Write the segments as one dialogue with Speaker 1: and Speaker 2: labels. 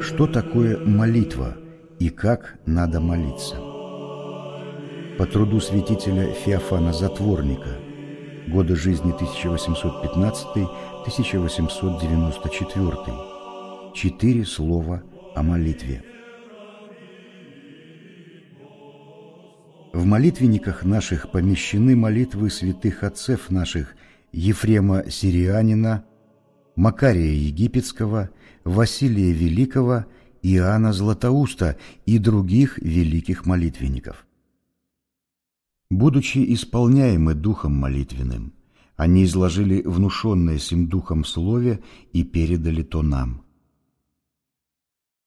Speaker 1: Что такое молитва и как надо молиться? По труду святителя Феофана Затворника, годы жизни 1815-1894, четыре слова о молитве. В молитвенниках наших помещены молитвы святых отцев наших Ефрема Сирианина, Макария Египетского, Василия Великого, Иоанна Златоуста и других великих молитвенников. Будучи исполняемы Духом молитвенным, они изложили внушенное сим Духом Слове и передали то нам.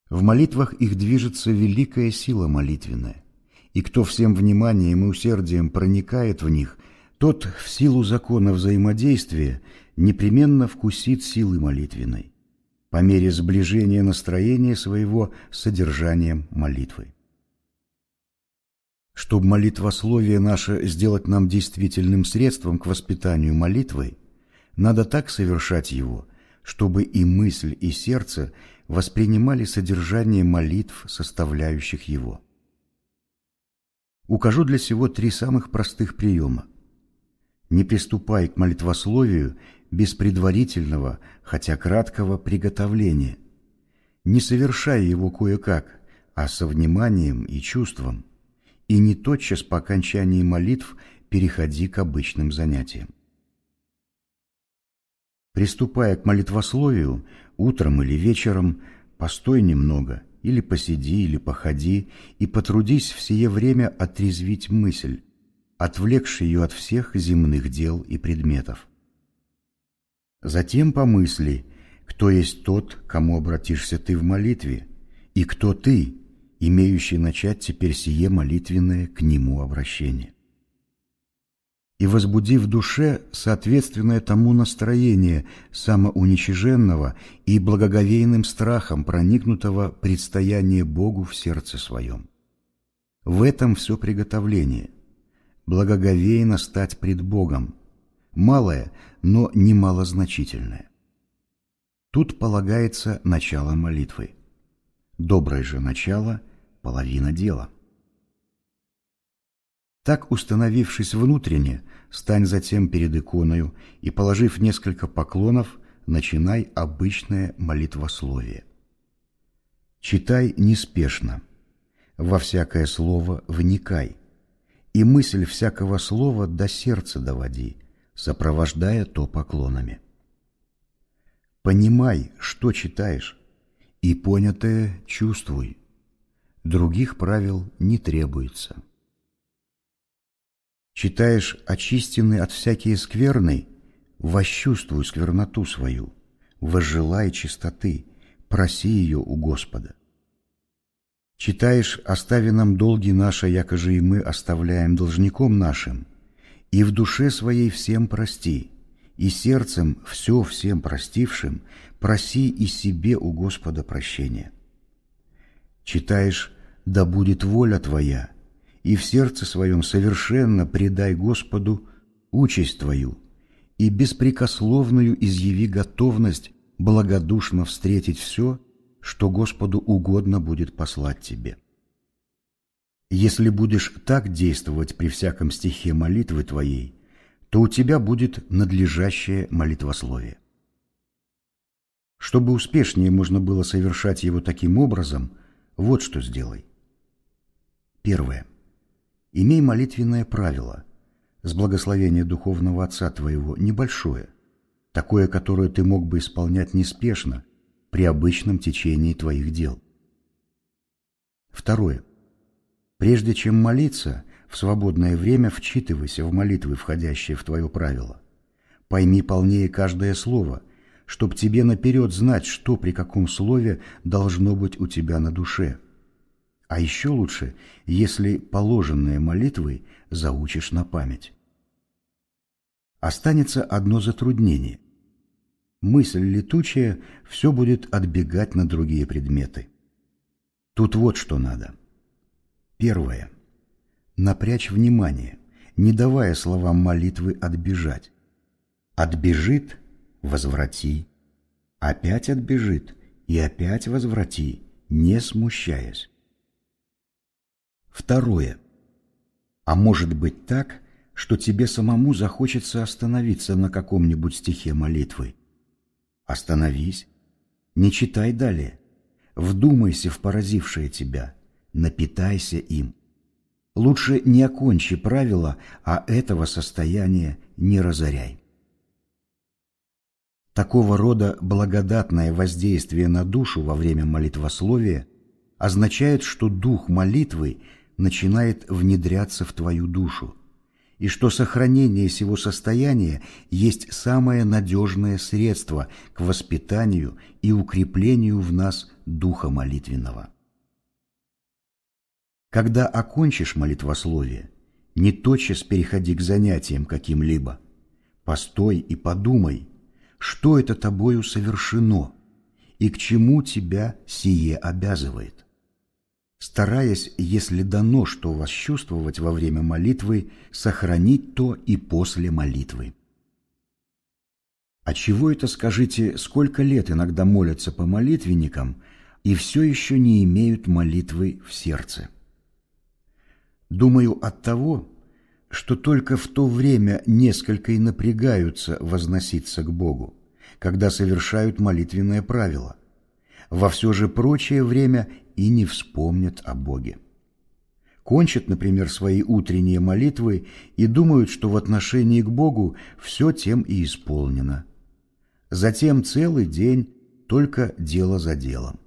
Speaker 1: В молитвах их движется великая сила молитвенная, и кто всем вниманием и усердием проникает в них, тот в силу закона взаимодействия непременно вкусит силы молитвенной, по мере сближения настроения своего с содержанием молитвы. Чтобы молитвословие наше сделать нам действительным средством к воспитанию молитвы, надо так совершать его, чтобы и мысль, и сердце воспринимали содержание молитв, составляющих его. Укажу для сего три самых простых приема. Не приступай к молитвословию без предварительного, хотя краткого приготовления. Не совершай его кое-как, а со вниманием и чувством, и не тотчас по окончании молитв переходи к обычным занятиям. Приступая к молитвословию, утром или вечером, постой немного, или посиди, или походи, и потрудись в сие время отрезвить мысль, отвлекши ее от всех земных дел и предметов. Затем помысли, кто есть тот, кому обратишься ты в молитве, и кто ты, имеющий начать теперь сие молитвенное к нему обращение. И возбуди в душе соответственное тому настроение самоуничиженного и благоговейным страхом проникнутого предстояние Богу в сердце своем. В этом все приготовление. Благоговейно стать пред Богом, малое, но немалозначительное. Тут полагается начало молитвы. Доброе же начало – половина дела. Так, установившись внутренне, стань затем перед иконою и, положив несколько поклонов, начинай обычное молитвословие. Читай неспешно, во всякое слово вникай, и мысль всякого слова до сердца доводи, сопровождая то поклонами. Понимай, что читаешь, и понятое чувствуй. Других правил не требуется. Читаешь очистенный от всякие скверны, восчувствуй скверноту свою, возжелай чистоты, проси ее у Господа. Читаешь «Остави нам долги наши, якоже и мы оставляем должником нашим», и в душе своей всем прости, и сердцем все всем простившим проси и себе у Господа прощения. Читаешь «Да будет воля Твоя», и в сердце своем совершенно предай Господу участь Твою, и беспрекословную изъяви готовность благодушно встретить все, что Господу угодно будет послать тебе. Если будешь так действовать при всяком стихе молитвы твоей, то у тебя будет надлежащее молитвословие. Чтобы успешнее можно было совершать его таким образом, вот что сделай. Первое. Имей молитвенное правило, с благословения духовного отца твоего, небольшое, такое, которое ты мог бы исполнять неспешно, при обычном течении твоих дел. Второе. Прежде чем молиться, в свободное время вчитывайся в молитвы, входящие в твое правило. Пойми полнее каждое слово, чтоб тебе наперед знать, что при каком слове должно быть у тебя на душе. А еще лучше, если положенные молитвы заучишь на память. Останется одно затруднение. Мысль летучая все будет отбегать на другие предметы. Тут вот что надо – Первое. Напрячь внимание, не давая словам молитвы отбежать. Отбежит – возврати. Опять отбежит и опять возврати, не смущаясь. Второе. А может быть так, что тебе самому захочется остановиться на каком-нибудь стихе молитвы. Остановись, не читай далее, вдумайся в поразившее тебя, напитайся им. Лучше не окончи правила, а этого состояния не разоряй. Такого рода благодатное воздействие на душу во время молитвословия означает, что дух молитвы начинает внедряться в твою душу, и что сохранение сего состояния есть самое надежное средство к воспитанию и укреплению в нас духа молитвенного. Когда окончишь молитвословие, не тотчас переходи к занятиям каким-либо. Постой и подумай, что это тобою совершено и к чему тебя сие обязывает. Стараясь, если дано что восчувствовать во время молитвы, сохранить то и после молитвы. А чего это, скажите, сколько лет иногда молятся по молитвенникам и все еще не имеют молитвы в сердце? Думаю, от того, что только в то время несколько и напрягаются возноситься к Богу, когда совершают молитвенное правило. Во все же прочее время и не вспомнят о Боге. Кончат, например, свои утренние молитвы и думают, что в отношении к Богу все тем и исполнено. Затем целый день только дело за делом.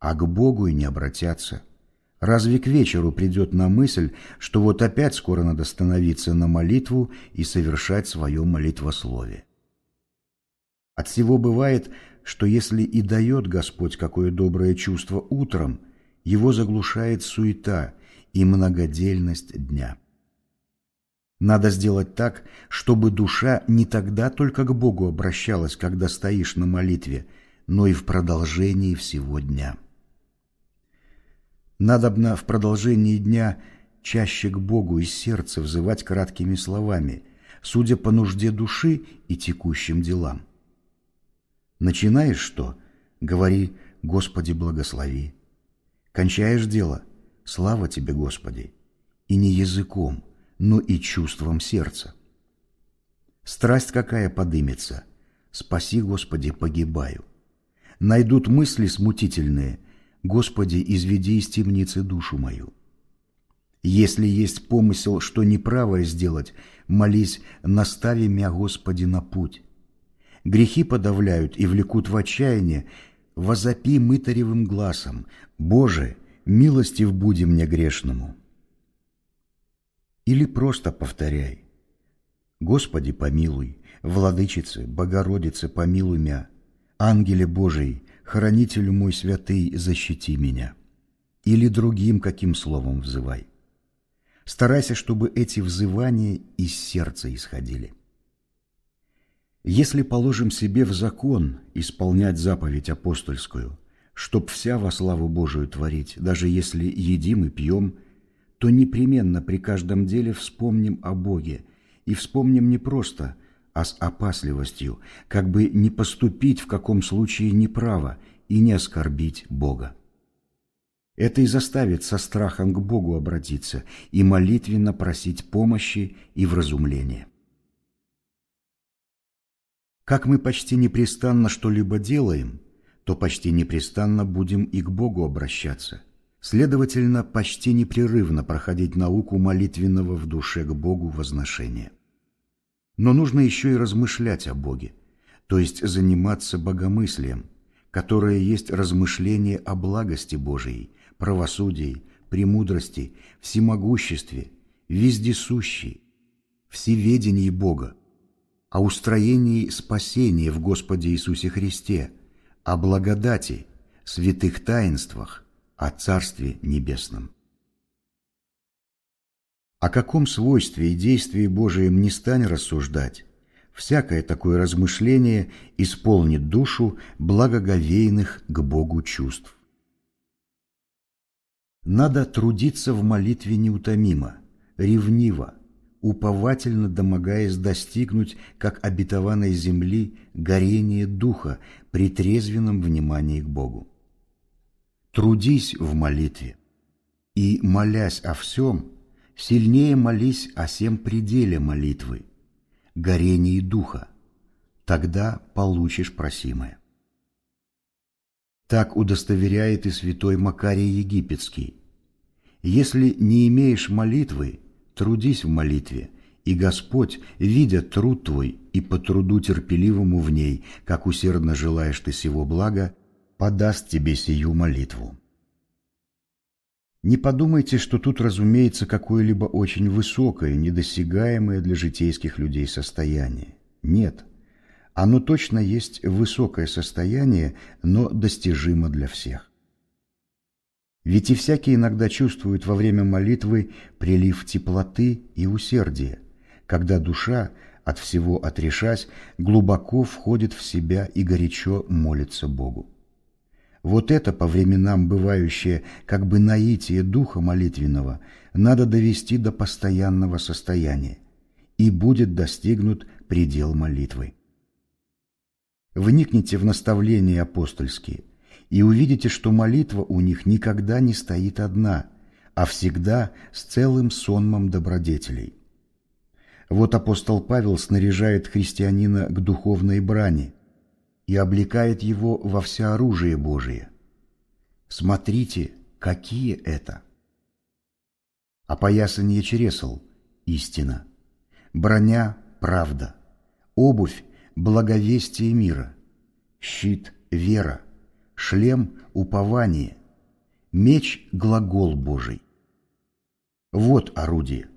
Speaker 1: А к Богу и не обратятся – Разве к вечеру придет на мысль, что вот опять скоро надо становиться на молитву и совершать свое молитвословие? От всего бывает, что если и дает Господь какое доброе чувство утром, его заглушает суета и многодельность дня. Надо сделать так, чтобы душа не тогда только к Богу обращалась, когда стоишь на молитве, но и в продолжении всего дня. Надобно в продолжении дня чаще к Богу из сердца взывать краткими словами, судя по нужде души и текущим делам. Начинаешь что? Говори «Господи, благослови». Кончаешь дело «Слава Тебе, Господи». И не языком, но и чувством сердца. Страсть какая подымется. Спаси, Господи, погибаю. Найдут мысли смутительные – Господи, изведи из темницы душу мою. Если есть помысел, что неправое сделать, молись, настави мя, Господи, на путь. Грехи подавляют и влекут в отчаяние, возопи мытаревым глазом, Боже, милостив буди мне грешному. Или просто повторяй, Господи, помилуй, Владычице, Богородице, помилуй мя, Ангеле Божий, хранителю мой святый, защити меня. Или другим каким словом взывай. Старайся, чтобы эти взывания из сердца исходили. Если положим себе в закон исполнять заповедь апостольскую, чтоб вся во славу Божию творить, даже если едим и пьем, то непременно при каждом деле вспомним о Боге, и вспомним не просто – а с опасливостью, как бы не поступить в каком случае неправо и не оскорбить Бога. Это и заставит со страхом к Богу обратиться и молитвенно просить помощи и вразумления. Как мы почти непрестанно что-либо делаем, то почти непрестанно будем и к Богу обращаться. Следовательно, почти непрерывно проходить науку молитвенного в душе к Богу возношения. Но нужно еще и размышлять о Боге, то есть заниматься богомыслием, которое есть размышление о благости Божией, правосудии, премудрости, всемогуществе, вездесущей, всеведении Бога, о устроении спасения в Господе Иисусе Христе, о благодати, святых таинствах, о Царстве Небесном. О каком свойстве и действии Божием не стань рассуждать, всякое такое размышление исполнит душу благоговейных к Богу чувств. Надо трудиться в молитве неутомимо, ревниво, уповательно домогаясь достигнуть, как обетованной земли, горение духа при трезвенном внимании к Богу. Трудись в молитве, и, молясь о всем, сильнее молись о всем пределе молитвы, горении духа, тогда получишь просимое. Так удостоверяет и святой Макарий Египетский. Если не имеешь молитвы, трудись в молитве, и Господь, видя труд твой и по труду терпеливому в ней, как усердно желаешь ты сего блага, подаст тебе сию молитву. Не подумайте, что тут разумеется какое-либо очень высокое, недосягаемое для житейских людей состояние. Нет – оно точно есть высокое состояние, но достижимо для всех. Ведь и всякий иногда чувствует во время молитвы прилив теплоты и усердия, когда душа, от всего отрешась, глубоко входит в себя и горячо молится Богу. Вот это по временам бывающее как бы наитие духа молитвенного надо довести до постоянного состояния, и будет достигнут предел молитвы. Вникните в наставления апостольские и увидите, что молитва у них никогда не стоит одна, а всегда с целым сонмом добродетелей. Вот апостол Павел снаряжает христианина к духовной брани и облекает его во всеоружие Божие. Смотрите, какие это! Опоясание чресл – истина, броня – правда, обувь благовестие мира, щит – вера, шлем – упование, меч – глагол Божий. Вот орудие.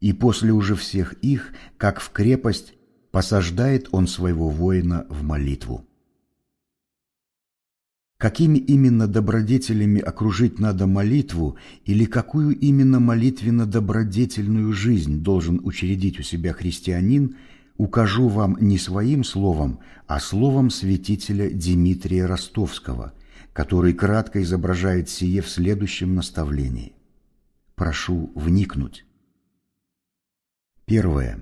Speaker 1: И после уже всех их, как в крепость, посаждает он своего воина в молитву. Какими именно добродетелями окружить надо молитву или какую именно молитвенно-добродетельную жизнь должен учредить у себя христианин – укажу вам не своим словом, а словом святителя Дмитрия Ростовского, который кратко изображает сие в следующем наставлении. Прошу вникнуть. Первое.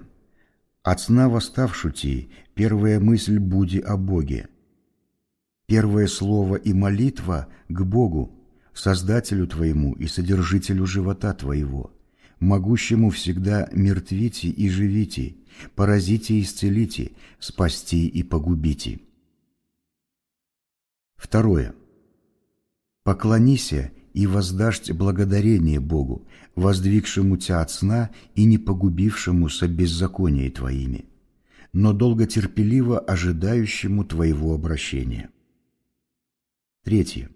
Speaker 1: От сна восставшути, первая мысль буди о Боге. Первое слово и молитва к Богу, Создателю твоему и Содержителю живота твоего, могущему всегда мертвите и живите, поразите и исцелите, спасти и погубите. Второе. Поклонися и воздашь благодарение Богу, воздвигшему тебя от сна и не погубившему со беззакония твоими, но долготерпеливо ожидающему твоего обращения. Третье.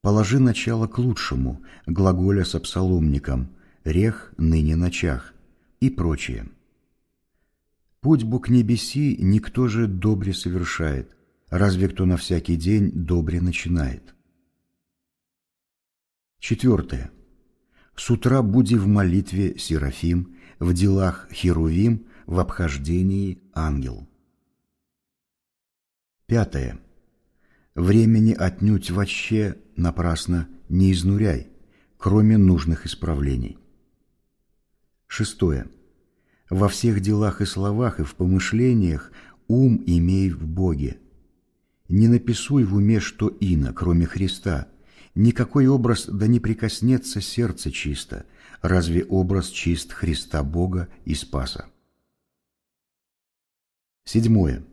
Speaker 1: Положи начало к лучшему, глаголя со псаломником, рех ныне ночах и прочее. Путь Бог небеси никто же добре совершает, разве кто на всякий день добре начинает. Четвертое. С утра буди в молитве Серафим, в делах Херувим, в обхождении ангел. Пятое. Времени отнюдь вообще напрасно не изнуряй, кроме нужных исправлений. Шестое. Во всех делах и словах и в помышлениях ум имей в Боге. Не написуй в уме что ино, кроме Христа. Никакой образ да не прикоснется сердце чисто, разве образ чист Христа Бога и Спаса. Седьмое.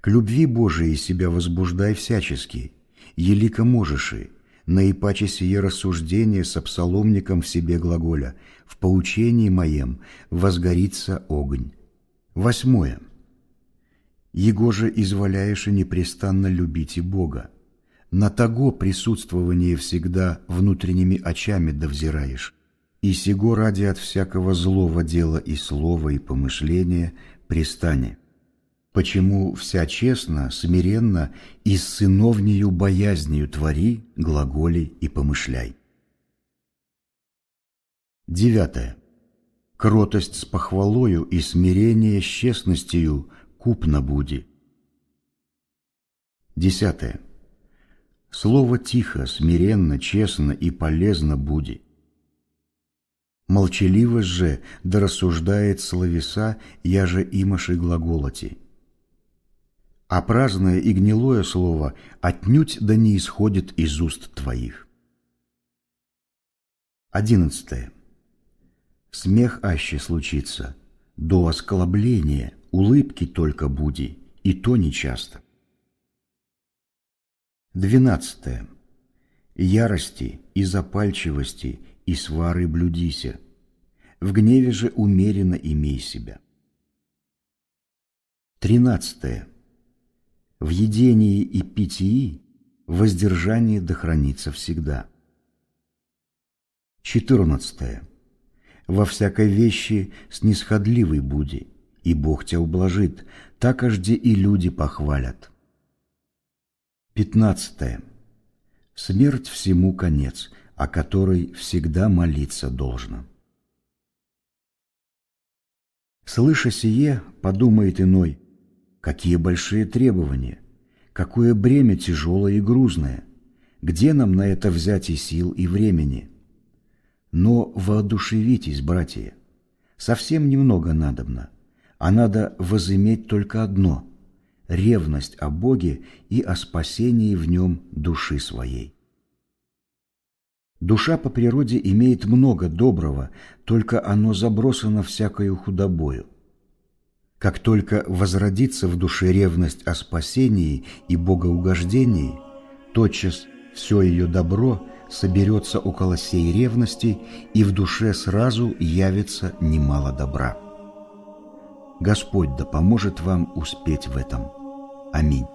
Speaker 1: К любви Божией себя возбуждай всячески, елико можешь и, наипаче сие рассуждение с псаломником в себе глаголя, в поучении моем возгорится огонь. Восьмое. Его же изволяешь и непрестанно любите Бога. На того присутствование всегда внутренними очами довзираешь, и сего ради от всякого злого дела и слова и помышления пристане почему вся честно, смиренно и с сыновнею боязнью твори, глаголи и помышляй. Девятое. Кротость с похвалою и смирение с честностью купно буди. Десятое. Слово тихо, смиренно, честно и полезно буди. Молчаливость же да рассуждает словеса, я же имаши глаголоти. А праздное и гнилое слово отнюдь да не исходит из уст твоих. Одиннадцатое. Смех аще случится, до осколобления, улыбки только буди, и то нечасто. Двенадцатое. Ярости и запальчивости и свары блюдися. В гневе же умеренно имей себя. Тринадцатое. В едении и питии воздержание дохранится всегда. Четырнадцатое. Во всякой вещи снисходливый буди, и Бог тебя ублажит, так ажде и люди похвалят. Пятнадцатое. Смерть всему конец, о которой всегда молиться должно. Слыша сие, подумает иной, какие большие требования, какое бремя тяжелое и грузное, где нам на это взять и сил, и времени – но воодушевитесь, братья, совсем немного надобно, а надо возыметь только одно – ревность о Боге и о спасении в нем души своей. Душа по природе имеет много доброго, только оно забросано всякою худобою. Как только возродится в душе ревность о спасении и богоугождении, тотчас все ее добро – соберется около сей ревности, и в душе сразу явится немало добра. Господь да поможет вам успеть в этом. Аминь.